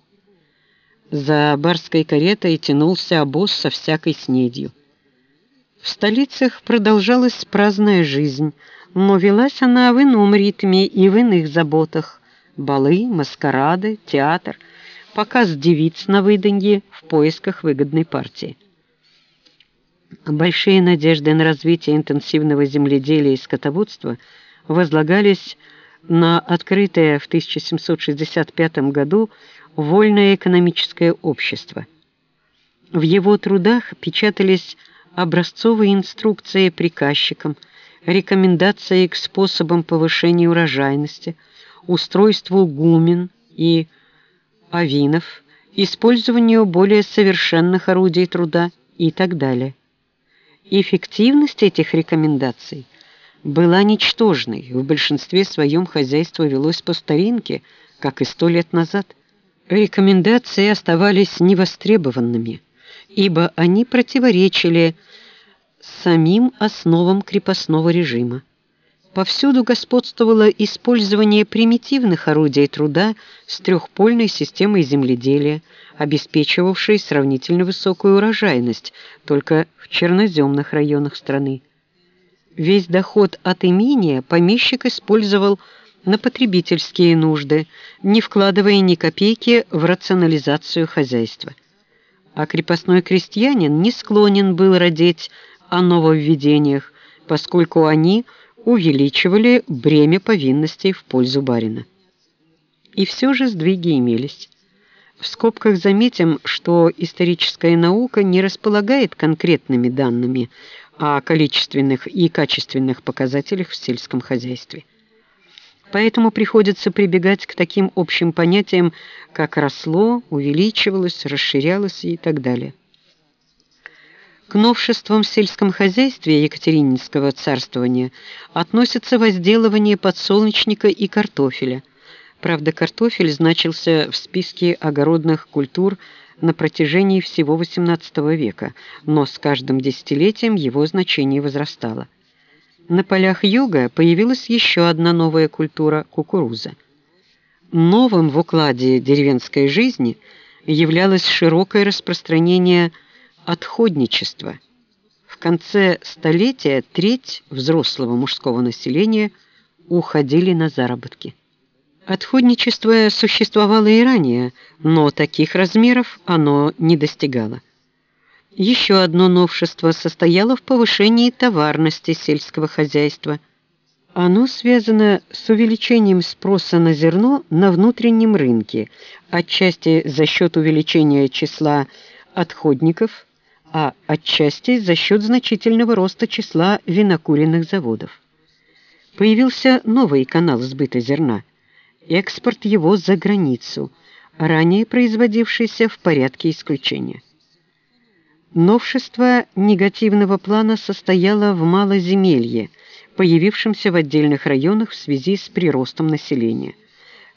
[SPEAKER 1] За барской каретой тянулся обоз со всякой снедью. В столицах продолжалась праздная жизнь – но велась она в ином ритме и в иных заботах. Балы, маскарады, театр, показ девиц на выданье в поисках выгодной партии. Большие надежды на развитие интенсивного земледелия и скотоводства возлагались на открытое в 1765 году вольное экономическое общество. В его трудах печатались образцовые инструкции приказчикам – рекомендации к способам повышения урожайности, устройству гумен и авинов, использованию более совершенных орудий труда и так далее. Эффективность этих рекомендаций была ничтожной, в большинстве своем хозяйство велось по старинке, как и сто лет назад. Рекомендации оставались невостребованными – ибо они противоречили самим основам крепостного режима. Повсюду господствовало использование примитивных орудий труда с трехпольной системой земледелия, обеспечивавшей сравнительно высокую урожайность только в черноземных районах страны. Весь доход от имения помещик использовал на потребительские нужды, не вкладывая ни копейки в рационализацию хозяйства. А крепостной крестьянин не склонен был родить о нововведениях, поскольку они увеличивали бремя повинностей в пользу барина. И все же сдвиги имелись. В скобках заметим, что историческая наука не располагает конкретными данными о количественных и качественных показателях в сельском хозяйстве. Поэтому приходится прибегать к таким общим понятиям, как росло, увеличивалось, расширялось и так далее. К новшествам в сельском хозяйстве Екатерининского царствования относятся возделывание подсолнечника и картофеля. Правда, картофель значился в списке огородных культур на протяжении всего XVIII века, но с каждым десятилетием его значение возрастало. На полях юга появилась еще одна новая культура – кукуруза. Новым в укладе деревенской жизни являлось широкое распространение – отходничество. В конце столетия треть взрослого мужского населения уходили на заработки. Отходничество существовало и ранее, но таких размеров оно не достигало. Еще одно новшество состояло в повышении товарности сельского хозяйства. Оно связано с увеличением спроса на зерно на внутреннем рынке, отчасти за счет увеличения числа отходников – а отчасти за счет значительного роста числа винокуренных заводов. Появился новый канал сбыта зерна – экспорт его за границу, ранее производившийся в порядке исключения. Новшество негативного плана состояло в малоземелье, появившемся в отдельных районах в связи с приростом населения.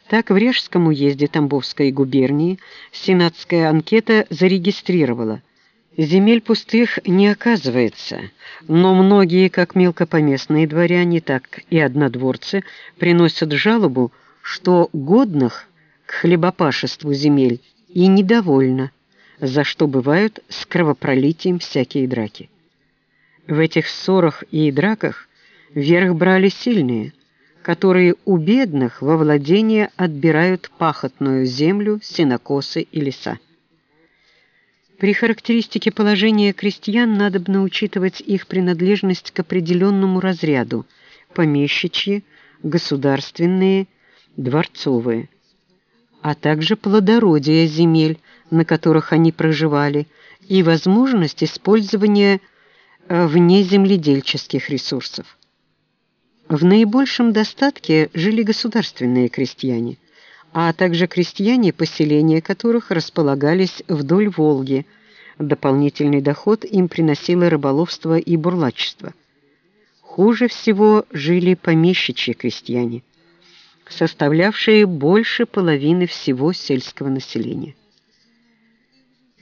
[SPEAKER 1] Так, в Режском уезде Тамбовской губернии сенатская анкета зарегистрировала – Земель пустых не оказывается, но многие, как мелкопоместные дворяне, так и однодворцы, приносят жалобу, что годных к хлебопашеству земель и недовольно, за что бывают с кровопролитием всякие драки. В этих ссорах и драках верх брали сильные, которые у бедных во владение отбирают пахотную землю, сенокосы и леса. При характеристике положения крестьян надобно учитывать их принадлежность к определенному разряду – помещичьи, государственные, дворцовые, а также плодородие земель, на которых они проживали, и возможность использования э, внеземледельческих ресурсов. В наибольшем достатке жили государственные крестьяне – а также крестьяне, поселения которых располагались вдоль Волги. Дополнительный доход им приносило рыболовство и бурлачество. Хуже всего жили помещичьи крестьяне, составлявшие больше половины всего сельского населения.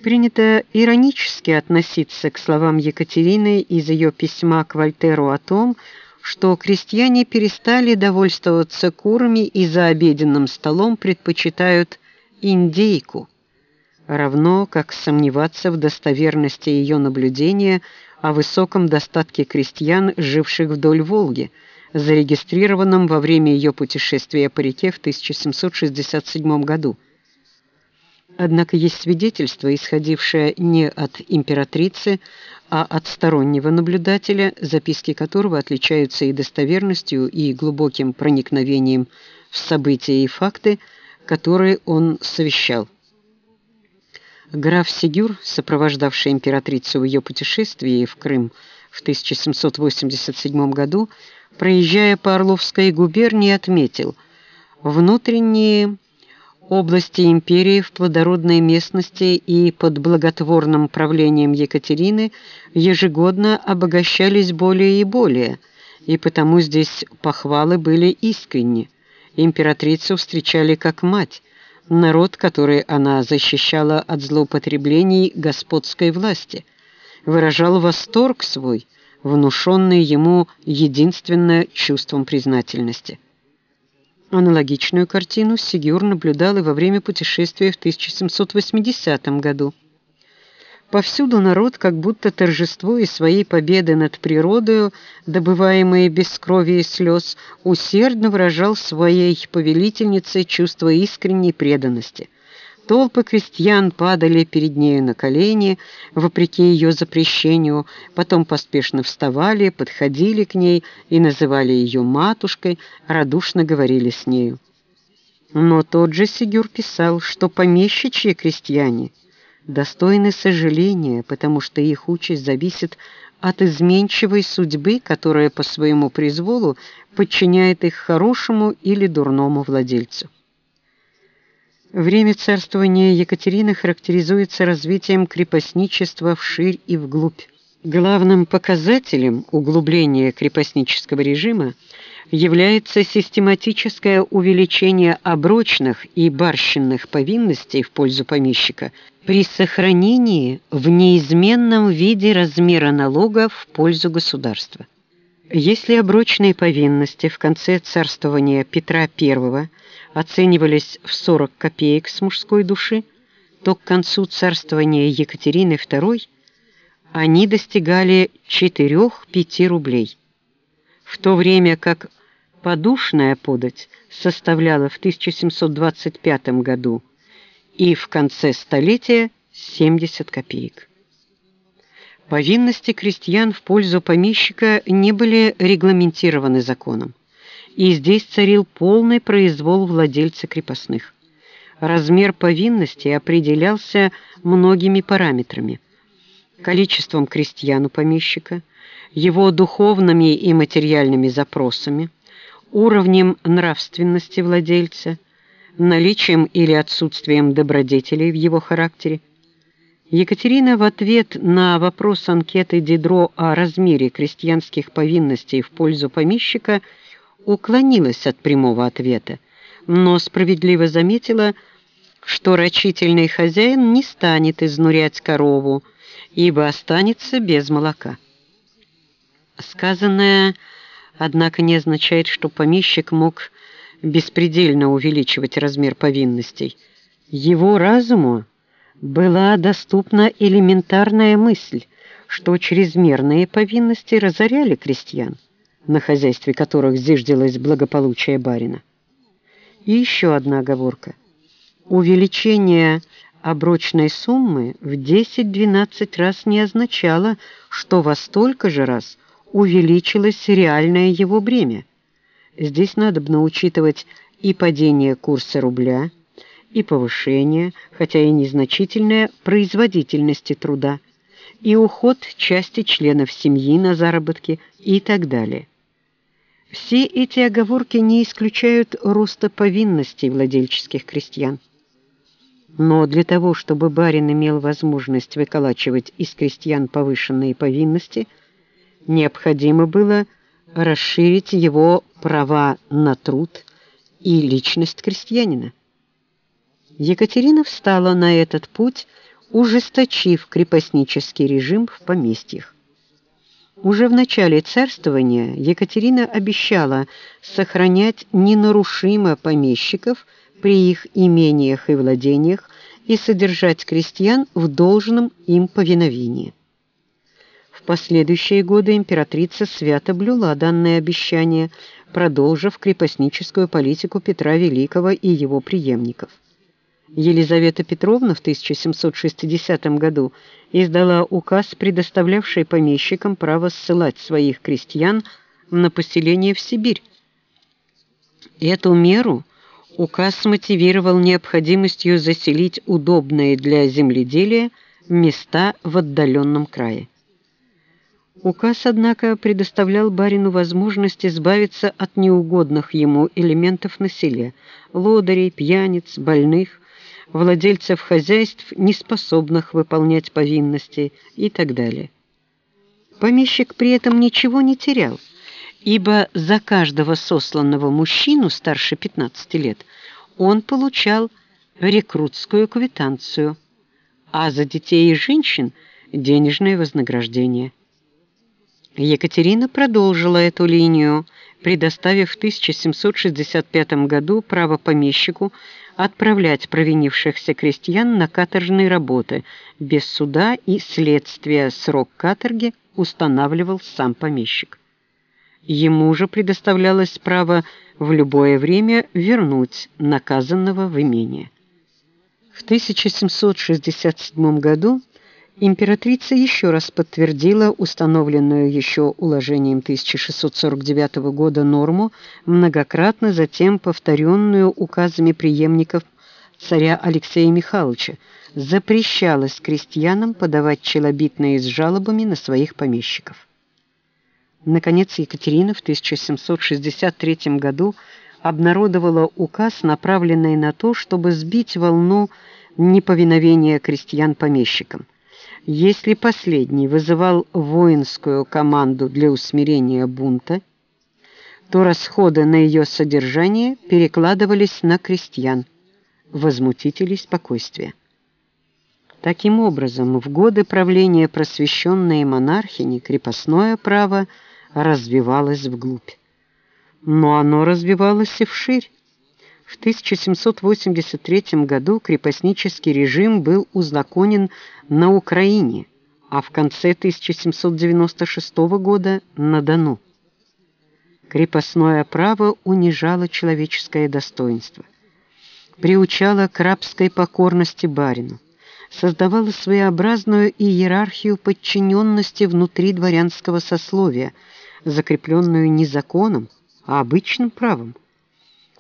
[SPEAKER 1] Принято иронически относиться к словам Екатерины из ее письма к Вольтеру о том, что крестьяне перестали довольствоваться курами и за обеденным столом предпочитают индейку, равно как сомневаться в достоверности ее наблюдения о высоком достатке крестьян, живших вдоль Волги, зарегистрированном во время ее путешествия по реке в 1767 году. Однако есть свидетельство, исходившее не от императрицы, а от стороннего наблюдателя, записки которого отличаются и достоверностью, и глубоким проникновением в события и факты, которые он совещал. Граф Сигюр, сопровождавший императрицу в ее путешествии в Крым в 1787 году, проезжая по Орловской губернии, отметил «внутренние области империи в плодородной местности и под благотворным правлением Екатерины ежегодно обогащались более и более, и потому здесь похвалы были искренни. Императрицу встречали как мать, народ, который она защищала от злоупотреблений господской власти, выражал восторг свой, внушенный ему единственно чувством признательности. Аналогичную картину Сигюр наблюдал и во время путешествия в 1780 году. Повсюду народ, как будто торжествуя своей победы над природою, добываемые без крови и слез, усердно выражал своей повелительнице чувство искренней преданности. Толпы крестьян падали перед нею на колени, вопреки ее запрещению, потом поспешно вставали, подходили к ней и называли ее матушкой, радушно говорили с нею. Но тот же Сигюр писал, что помещичьи крестьяне – достойны сожаления, потому что их участь зависит от изменчивой судьбы, которая по своему произволу подчиняет их хорошему или дурному владельцу. Время царствования Екатерины характеризуется развитием крепостничества вширь и вглубь. Главным показателем углубления крепостнического режима является систематическое увеличение оброчных и барщинных повинностей в пользу помещика при сохранении в неизменном виде размера налога в пользу государства. Если оброчные повинности в конце царствования Петра I оценивались в 40 копеек с мужской души, то к концу царствования Екатерины II они достигали 4-5 рублей, в то время как подушная подать составляла в 1725 году и в конце столетия 70 копеек. Повинности крестьян в пользу помещика не были регламентированы законом, и здесь царил полный произвол владельца крепостных. Размер повинности определялся многими параметрами – количеством крестьян у помещика, его духовными и материальными запросами – уровнем нравственности владельца, наличием или отсутствием добродетелей в его характере. Екатерина в ответ на вопрос анкеты Дидро о размере крестьянских повинностей в пользу помещика уклонилась от прямого ответа, но справедливо заметила, что рачительный хозяин не станет изнурять корову, ибо останется без молока. Сказанное однако не означает, что помещик мог беспредельно увеличивать размер повинностей. Его разуму была доступна элементарная мысль, что чрезмерные повинности разоряли крестьян, на хозяйстве которых зиждилось благополучие барина. И еще одна оговорка. Увеличение оброчной суммы в 10-12 раз не означало, что во столько же раз – увеличилось реальное его бремя. Здесь надо бы учитывать и падение курса рубля, и повышение, хотя и незначительное, производительности труда, и уход части членов семьи на заработки и так далее. Все эти оговорки не исключают роста повинностей владельческих крестьян. Но для того, чтобы барин имел возможность выколачивать из крестьян повышенные повинности – необходимо было расширить его права на труд и личность крестьянина. Екатерина встала на этот путь, ужесточив крепостнический режим в поместьях. Уже в начале царствования Екатерина обещала сохранять ненарушимо помещиков при их имениях и владениях и содержать крестьян в должном им повиновении. В последующие годы императрица свято блюла данное обещание, продолжив крепостническую политику Петра Великого и его преемников. Елизавета Петровна в 1760 году издала указ, предоставлявший помещикам право ссылать своих крестьян на поселение в Сибирь. Эту меру указ мотивировал необходимостью заселить удобные для земледелия места в отдаленном крае. Указ, однако, предоставлял барину возможность избавиться от неугодных ему элементов на селе – лодырей, пьяниц, больных, владельцев хозяйств, неспособных выполнять повинности и так далее. Помещик при этом ничего не терял, ибо за каждого сосланного мужчину старше 15 лет он получал рекрутскую квитанцию, а за детей и женщин денежное вознаграждение. Екатерина продолжила эту линию, предоставив в 1765 году право помещику отправлять провинившихся крестьян на каторжные работы без суда и следствия. Срок каторги устанавливал сам помещик. Ему же предоставлялось право в любое время вернуть наказанного в имение. В 1767 году императрица еще раз подтвердила установленную еще уложением 1649 года норму, многократно затем повторенную указами преемников царя Алексея Михайловича, запрещалось крестьянам подавать челобитные с жалобами на своих помещиков. Наконец, Екатерина в 1763 году обнародовала указ, направленный на то, чтобы сбить волну неповиновения крестьян помещикам. Если последний вызывал воинскую команду для усмирения бунта, то расходы на ее содержание перекладывались на крестьян, возмутителей спокойствия. Таким образом, в годы правления просвещенной монархини крепостное право развивалось вглубь. Но оно развивалось и вширь. В 1783 году крепостнический режим был узаконен на Украине, а в конце 1796 года на Дону. Крепостное право унижало человеческое достоинство, приучало к рабской покорности барину, создавало своеобразную иерархию подчиненности внутри дворянского сословия, закрепленную не законом, а обычным правом.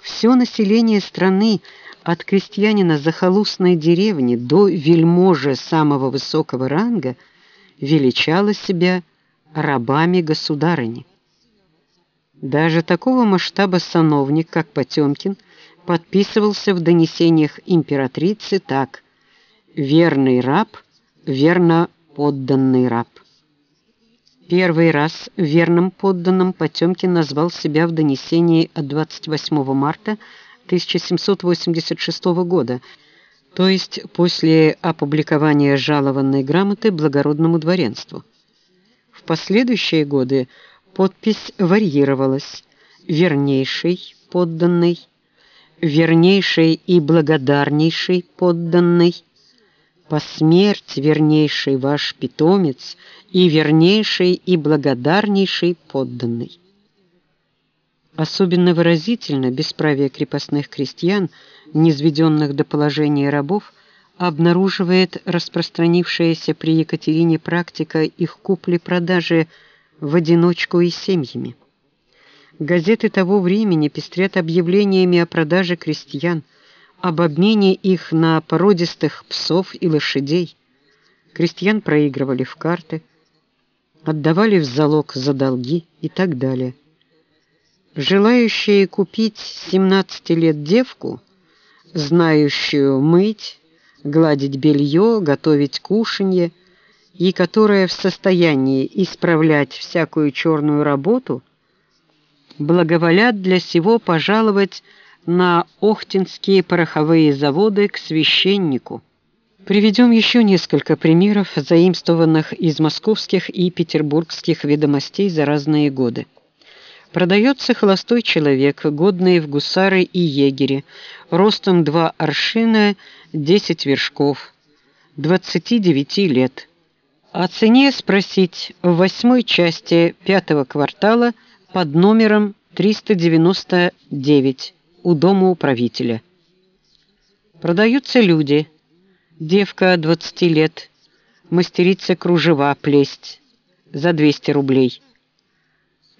[SPEAKER 1] Все население страны, от крестьянина захолустной деревни до вельможи самого высокого ранга, величало себя рабами государыни. Даже такого масштаба сановник, как Потемкин, подписывался в донесениях императрицы так «Верный раб, верно подданный раб». Первый раз верным подданным Потемкин назвал себя в донесении от 28 марта 1786 года, то есть после опубликования жалованной грамоты благородному дворянству. В последующие годы подпись варьировалась «вернейший подданный», «вернейший и благодарнейший подданный», по смерть вернейший ваш питомец и вернейший и благодарнейший подданный. Особенно выразительно бесправие крепостных крестьян, низведенных до положения рабов, обнаруживает распространившаяся при Екатерине практика их купли-продажи в одиночку и семьями. Газеты того времени пестрят объявлениями о продаже крестьян, об обмене их на породистых псов и лошадей. Крестьян проигрывали в карты, отдавали в залог за долги и так далее. Желающие купить 17 лет девку, знающую мыть, гладить белье, готовить кушанье, и которая в состоянии исправлять всякую черную работу, благоволят для сего пожаловать на Охтинские пороховые заводы к священнику. Приведем еще несколько примеров, заимствованных из московских и петербургских ведомостей за разные годы. Продается холостой человек, годный в гусары и егери, ростом 2 аршина, 10 вершков, 29 лет. О цене спросить в восьмой части пятого квартала под номером 399 у дома управителя. Продаются люди. Девка 20 лет, мастерица кружева плесть за 200 рублей.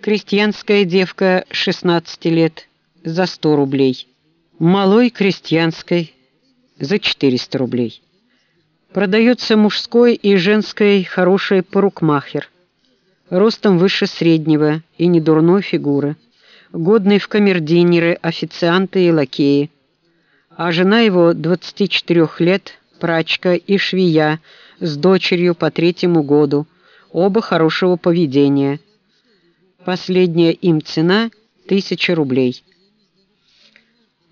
[SPEAKER 1] Крестьянская девка 16 лет за 100 рублей. Малой крестьянской за 400 рублей. Продается мужской и женской хороший парукмахер, ростом выше среднего и недурной фигуры годный в камердинеры, официанты и лакеи. А жена его 24 лет, прачка и швея, с дочерью по третьему году, оба хорошего поведения. Последняя им цена – тысяча рублей.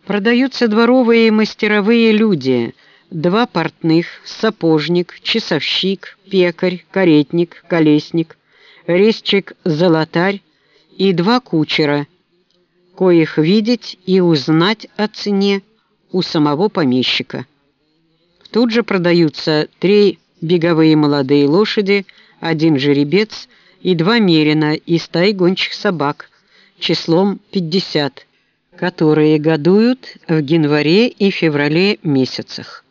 [SPEAKER 1] Продаются дворовые и мастеровые люди, два портных, сапожник, часовщик, пекарь, каретник, колесник, резчик-золотарь и два кучера, коих видеть и узнать о цене у самого помещика. Тут же продаются три беговые молодые лошади, один жеребец и два мерина и стаи гончих собак числом 50 которые годуют в январе и феврале месяцах.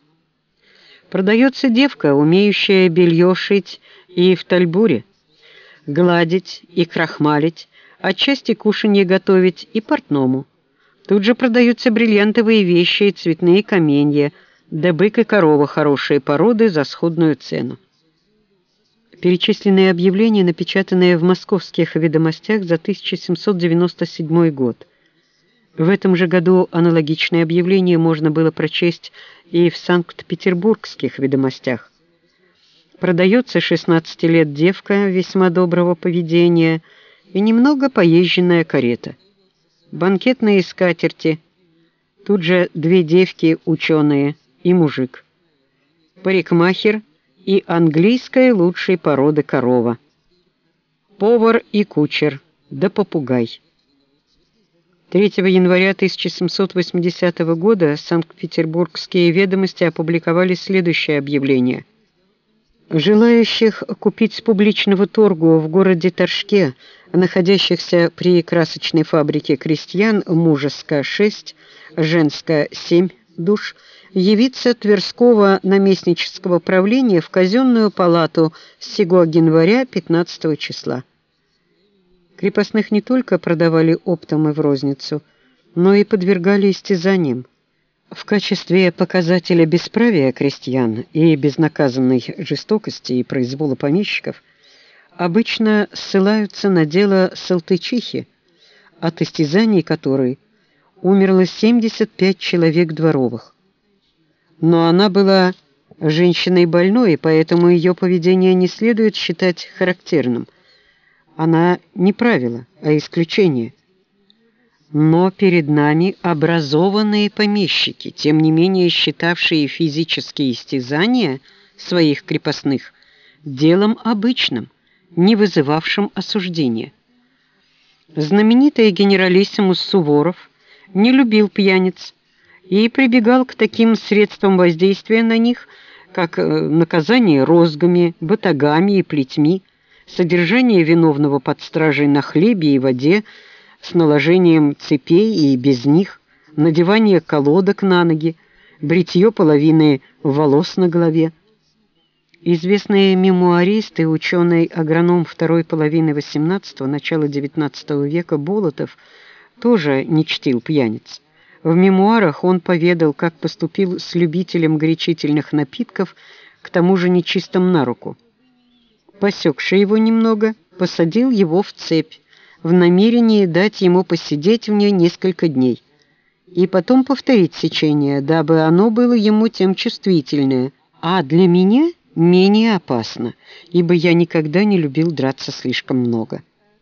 [SPEAKER 1] Продается девка, умеющая белье шить и в тальбуре, гладить и крахмалить, отчасти кушанье готовить и портному. Тут же продаются бриллиантовые вещи и цветные каменья, да бык и корова хорошие породы за сходную цену. Перечисленные объявления, напечатанные в московских ведомостях за 1797 год – в этом же году аналогичное объявление можно было прочесть и в Санкт-Петербургских ведомостях. Продается 16 лет девка весьма доброго поведения и немного поезженная карета. Банкетные скатерти, тут же две девки ученые и мужик. Парикмахер и английская лучшей породы корова. Повар и кучер, да попугай. 3 января 1780 года Санкт-Петербургские ведомости опубликовали следующее объявление. Желающих купить с публичного торгу в городе Торжке, находящихся при красочной фабрике крестьян мужеско 6, женско 7 душ, явиться Тверского наместнического правления в казенную палату сего января 15 числа. Крепостных не только продавали оптом и в розницу, но и подвергали истязаниям. В качестве показателя бесправия крестьян и безнаказанной жестокости и произвола помещиков обычно ссылаются на дело Салтычихи, от истязаний которой умерло 75 человек дворовых. Но она была женщиной больной, поэтому ее поведение не следует считать характерным – она не правило, а исключение. Но перед нами образованные помещики, тем не менее считавшие физические истязания своих крепостных делом обычным, не вызывавшим осуждения. Знаменитый генералиссимус Суворов не любил пьяниц и прибегал к таким средствам воздействия на них, как э, наказание розгами, батагами и плетьми, содержание виновного под стражей на хлебе и воде с наложением цепей и без них, надевание колодок на ноги, бритье половины волос на голове. Известный мемуарист и ученый-агроном второй половины XVIII – начала XIX века Болотов тоже не чтил пьяниц. В мемуарах он поведал, как поступил с любителем горячительных напитков, к тому же нечистым на руку – посекши его немного, посадил его в цепь, в намерении дать ему посидеть в ней несколько дней, и потом повторить сечение, дабы оно было ему тем чувствительнее, а для меня менее опасно, ибо я никогда не любил драться слишком много.